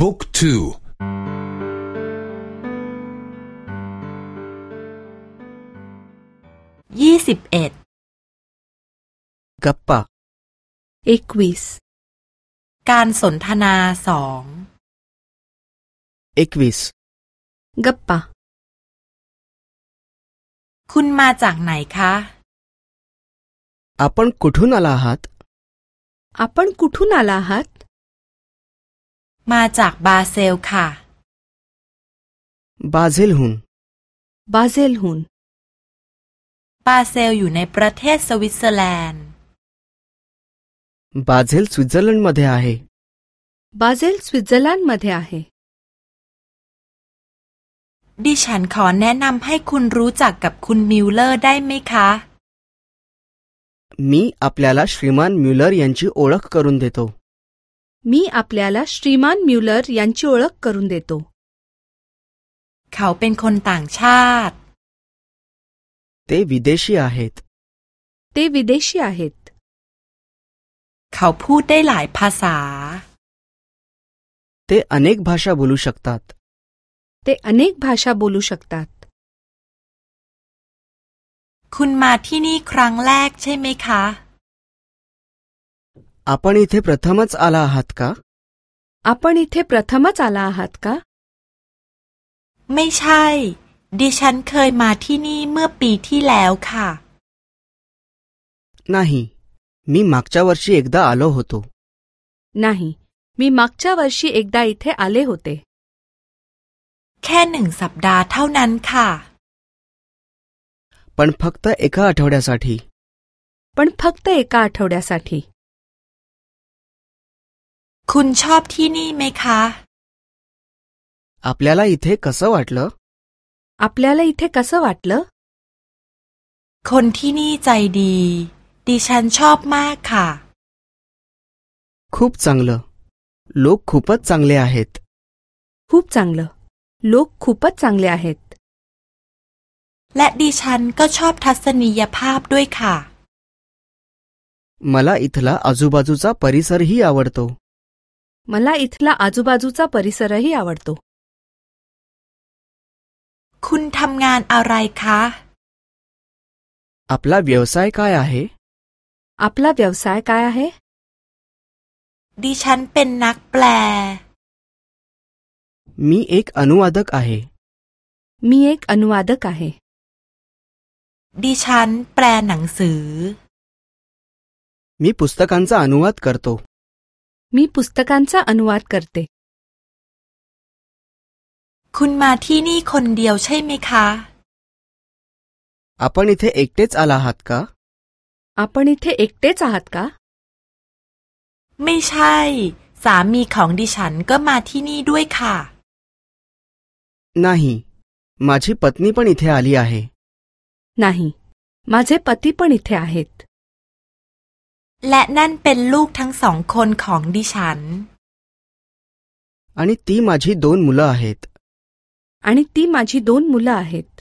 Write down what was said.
บุ๊กทู ยี่สิบเอ็ด गप्पा एकवीस การสนทนาสอง एकवीस गप्पा คุณมาจากไหนคะ आपण कुठून आला आहात आपण कुठून आला आहात มาจากบาเซลค่ะ बाझेलहून बाझेलहून บาเซลอยู่ในประเทศสวิตเซอร์แลนด์ बाझेल स्वित्झर्लंडमध्ये आहे बाझेल स्वित्झर्लंडमध्ये आहे ดิฉันขอแนะนำให้คุณรู้จักกับคุณมิลเลอร์ได้ไหมคะ मी आपल्याला श्रीमान म्युलर यांची ओळख करून देतो मी आपल्याला श्रीमान म्युलर यांची ओळख करून देतो เขาเป็นคนต่างชาติ ते विदेशी आहेत ते विदेशी आहेत เขาพูดได้หลายภาษา ते अनेक भाषा बोलू शकतात ते अनेक भाषा बोलू शकतात คุณมาที่นี่ครั้งแรกใช่ไหมคะ आपण इथे प्रथमच आला आहात का आपण इथे प्रथमच आला आहात का ไม่ใช่ ดิฉันเคยมาที่นี่เมื่อปีที่แล้วค่ะ नाही मी मागच्या वर्षी एकदा आलो होतो नाही मी मागच्या वर्षी एकदा इथे आले होते แค่หนึ่งสัปดาห์เท่านั้นค่ะ पण फक्त एका आठवड्यासाठी पण फक्त एका आठवड्यासाठी คุณชอบที่นี่ไหมคะ आपल्याला इथे कसं वाटलं आपल्याला इथे कसं वाटलं คนที่นี่ใจดี ดิฉันชอบมากค่ะ खूप चांगलं लोक खूपच चांगले आहेत खूप चांगलं लोक खूपच चांगले आहेत และดิฉันก็ชอบทัศนียภาพด้วยค่ะ मला इथला आजूबाजूचा परिसरही आवडतो मला इथला आजूबाजूचा परिसरही आवडतो คุณทำงานอะไรคะ आपला व्यवसाय काय आहे आपला व्यवसाय काय आहे ดิฉันเป็นนักแปล मी एक अनुवादक आहे मी एक अनुवादक आहे ดิฉันแปลหนังสือ मी पुस्तकांचा अनुवाद करतो मी पुस्तकांचा अनुवाद करते คุณมาที่นี่คนเดียวใช่ไหมคะ आपण इथे एकटेच आला आहात का आपण इथे एकटेच आहात का ไม่ใช่ สามีของดิฉันก็มาที่นี่ด้วยค่ะ नाही माझी पत्नी पण इथे आली आहे नाही माझे पती पण इथे आहेत และนั่นเป็นลูกทั้งสองคนของดิฉัน आणि ती माझी दोन मुलं आहेत आणि ती माझी दोन मुलं आहेत